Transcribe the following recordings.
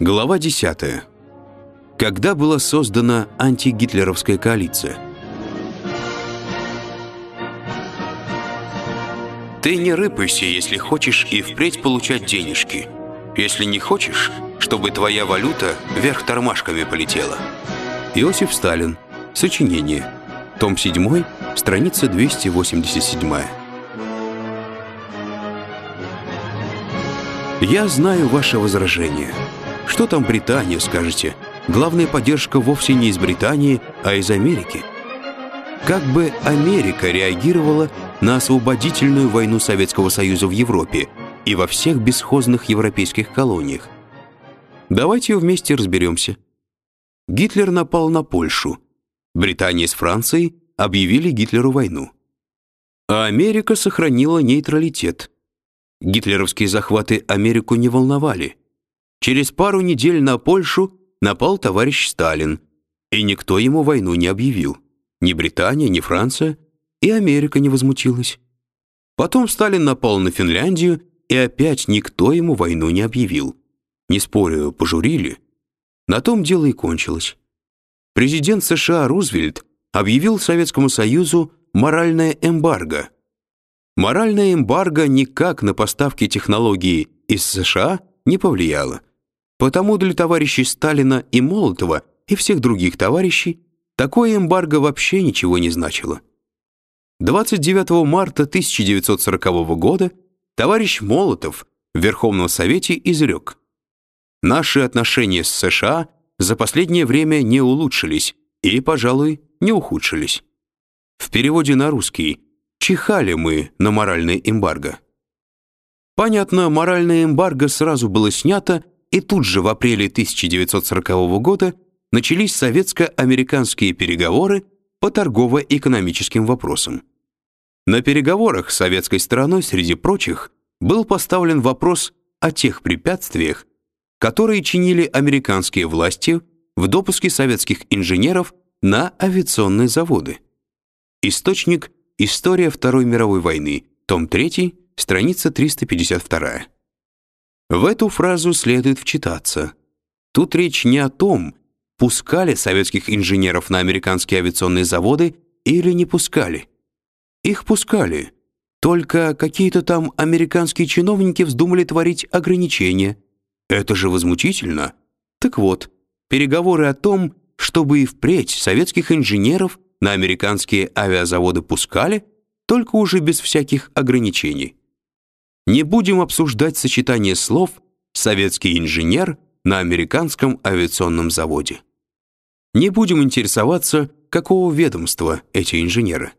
Глава 10. Когда была создана антигитлеровская коалиция? Ты не рыпайся, если хочешь и впредь получать денежки. Если не хочешь, чтобы твоя валюта вверх тормашками полетела. Иосиф Сталин. Сочинение. Том 7, страница 287. Я знаю ваше возражение. Что там Британия, скажете? Главная поддержка вовсе не из Британии, а из Америки. Как бы Америка реагировала на освободительную войну Советского Союза в Европе и во всех бесхозных европейских колониях? Давайте вместе разберемся. Гитлер напал на Польшу. Британия с Францией объявили Гитлеру войну. А Америка сохранила нейтралитет. Гитлеровские захваты Америку не волновали. Через пару недель на Польшу напал товарищ Сталин, и никто ему войну не объявил. Ни Британия, ни Франция, и Америка не возмутилась. Потом Сталин напал на Финляндию, и опять никто ему войну не объявил. Не спорю, пожурили. На том дело и кончилось. Президент США Рузвельт объявил Советскому Союзу моральное эмбарго – Моральная эмбарго никак на поставки технологий из США не повлияло. Потому для товарищей Сталина и Молотова и всех других товарищей такое эмбарго вообще ничего не значило. 29 марта 1940 года товарищ Молотов в Верховном Совете изрек «Наши отношения с США за последнее время не улучшились и, пожалуй, не ухудшились». В переводе на русский чихали мы на моральное эмбарго. Понятно, моральное эмбарго сразу было снято, и тут же в апреле 1940 года начались советско-американские переговоры по торгово-экономическим вопросам. На переговорах советской стороной, среди прочих, был поставлен вопрос о тех препятствиях, которые чинили американские власти в допуске советских инженеров на авиационные заводы. Источник История Второй мировой войны, том 3, страница 352. В эту фразу следует вчитаться. Тут речь не о том, пускали советских инженеров на американские авиационные заводы или не пускали. Их пускали. Только какие-то там американские чиновники вздумали творить ограничения. Это же возмутительно. Так вот, переговоры о том, чтобы и впредь советских инженеров на американские авиазаводы пускали, только уже без всяких ограничений. Не будем обсуждать сочетание слов «советский инженер» на американском авиационном заводе. Не будем интересоваться, какого ведомства эти инженеры.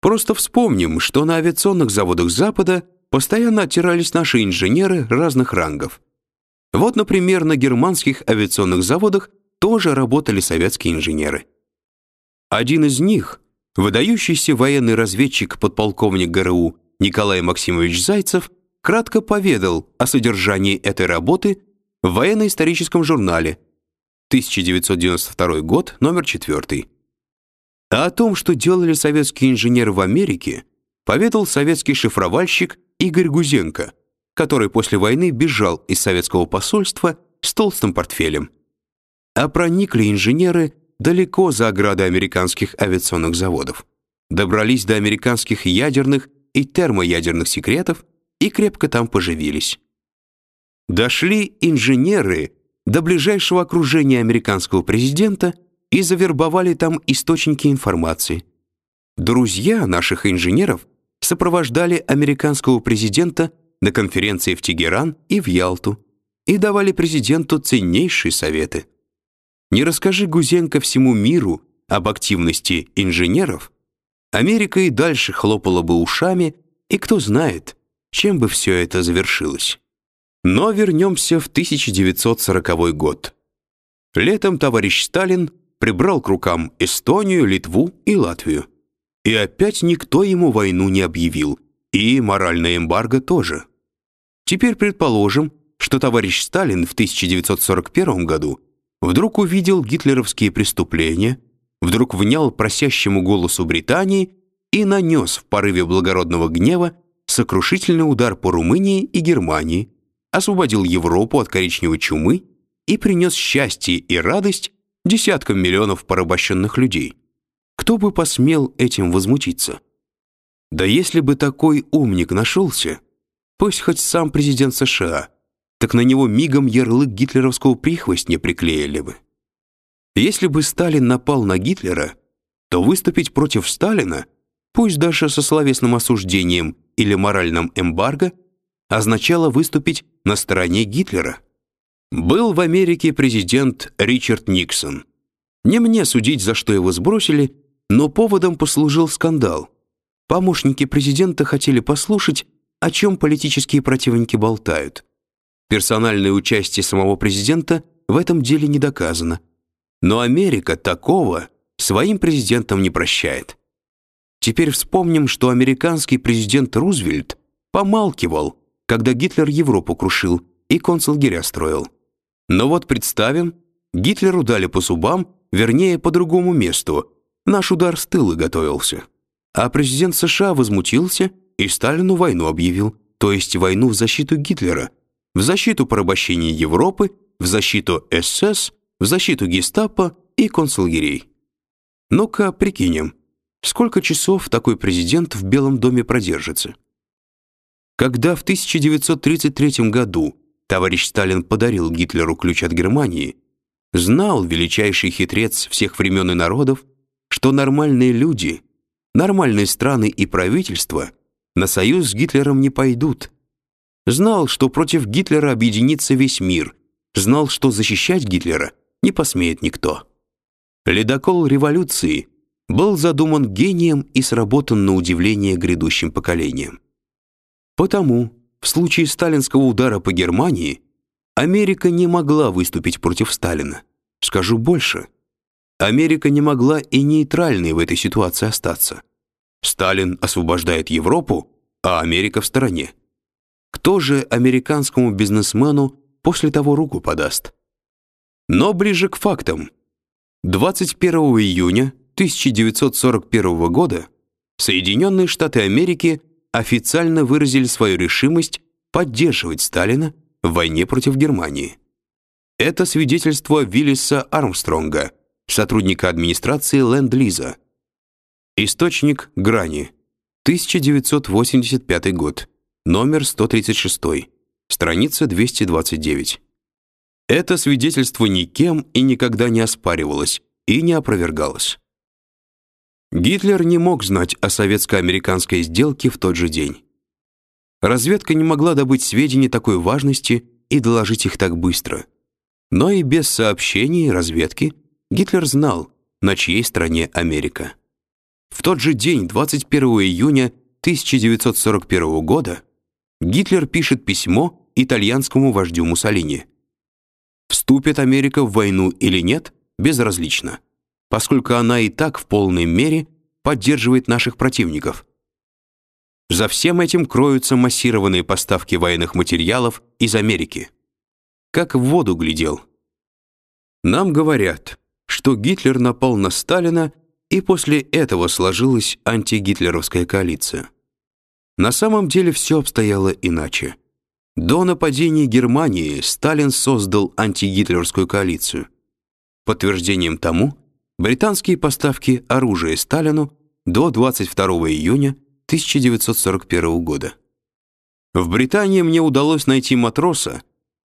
Просто вспомним, что на авиационных заводах Запада постоянно оттирались наши инженеры разных рангов. Вот, например, на германских авиационных заводах тоже работали советские инженеры. Один из них, выдающийся военный разведчик подполковник ГРУ Николай Максимович Зайцев, кратко поведал о содержании этой работы в военно-историческом журнале 1992 год, номер 4. А о том, что делали советские инженеры в Америке, поведал советский шифровальщик Игорь Гузенко, который после войны бежал из советского посольства с толстым портфелем. А проникли инженеры далеко за ограды американских авиационных заводов, добрались до американских ядерных и термоядерных секретов и крепко там поживились. Дошли инженеры до ближайшего окружения американского президента и завербовали там источники информации. Друзья наших инженеров сопровождали американского президента на конференции в Тегеран и в Ялту и давали президенту ценнейшие советы. Не расскажи Гузенко всему миру об активности инженеров, Америка и дальше хлопала бы ушами, и кто знает, чем бы все это завершилось. Но вернемся в 1940 год. Летом товарищ Сталин прибрал к рукам Эстонию, Литву и Латвию. И опять никто ему войну не объявил, и моральное эмбарго тоже. Теперь предположим, что товарищ Сталин в 1941 году вдруг увидел гитлеровские преступления, вдруг внял просящему голосу Британии и нанес в порыве благородного гнева сокрушительный удар по Румынии и Германии, освободил Европу от коричневой чумы и принес счастье и радость десяткам миллионов порабощенных людей. Кто бы посмел этим возмутиться? Да если бы такой умник нашелся, пусть хоть сам президент США, так на него мигом ярлык гитлеровского прихвостня приклеили бы. Если бы Сталин напал на Гитлера, то выступить против Сталина, пусть даже со словесным осуждением или моральным эмбарго, означало выступить на стороне Гитлера. Был в Америке президент Ричард Никсон. Не мне судить, за что его сбросили, но поводом послужил скандал. Помощники президента хотели послушать, о чем политические противники болтают. Персональное участие самого президента в этом деле не доказано. Но Америка такого своим президентам не прощает. Теперь вспомним, что американский президент Рузвельт помалкивал, когда Гитлер Европу крушил и концлагеря строил. Но вот представим, Гитлеру дали по зубам, вернее, по другому месту. Наш удар с тыла готовился. А президент США возмутился и Сталину войну объявил, то есть войну в защиту Гитлера, в защиту порабощения Европы, в защиту СС, в защиту Гестапо и концлагерей. Ну-ка, прикинем, сколько часов такой президент в Белом доме продержится? Когда в 1933 году товарищ Сталин подарил Гитлеру ключ от Германии, знал величайший хитрец всех времен и народов, что нормальные люди, нормальные страны и правительства на союз с Гитлером не пойдут. Знал, что против Гитлера объединится весь мир, знал, что защищать Гитлера не посмеет никто. Ледокол революции был задуман гением и сработан на удивление грядущим поколениям. Потому в случае сталинского удара по Германии Америка не могла выступить против Сталина. Скажу больше. Америка не могла и нейтральной в этой ситуации остаться. Сталин освобождает Европу, а Америка в стороне. Кто же американскому бизнесмену после того руку подаст? Но ближе к фактам. 21 июня 1941 года Соединенные Штаты Америки официально выразили свою решимость поддерживать Сталина в войне против Германии. Это свидетельство Виллиса Армстронга, сотрудника администрации Ленд-Лиза. Источник Грани. 1985 год. Номер 136. Страница 229. Это свидетельство никем и никогда не оспаривалось и не опровергалось. Гитлер не мог знать о советско-американской сделке в тот же день. Разведка не могла добыть сведения такой важности и доложить их так быстро. Но и без сообщений разведки Гитлер знал, на чьей стороне Америка. В тот же день, 21 июня 1941 года, Гитлер пишет письмо итальянскому вождю Муссолини. Вступит Америка в войну или нет, безразлично, поскольку она и так в полной мере поддерживает наших противников. За всем этим кроются массированные поставки военных материалов из Америки. Как в воду глядел. Нам говорят, что Гитлер напал на Сталина, и после этого сложилась антигитлеровская коалиция. На самом деле все обстояло иначе. До нападения Германии Сталин создал антигитлеровскую коалицию. Подтверждением тому британские поставки оружия Сталину до 22 июня 1941 года. В Британии мне удалось найти матроса,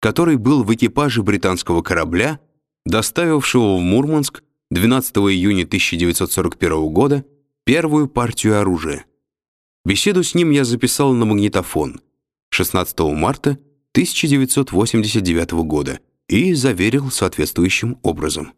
который был в экипаже британского корабля, доставившего в Мурманск 12 июня 1941 года первую партию оружия. Беседу с ним я записал на магнитофон 16 марта 1989 года и заверил соответствующим образом.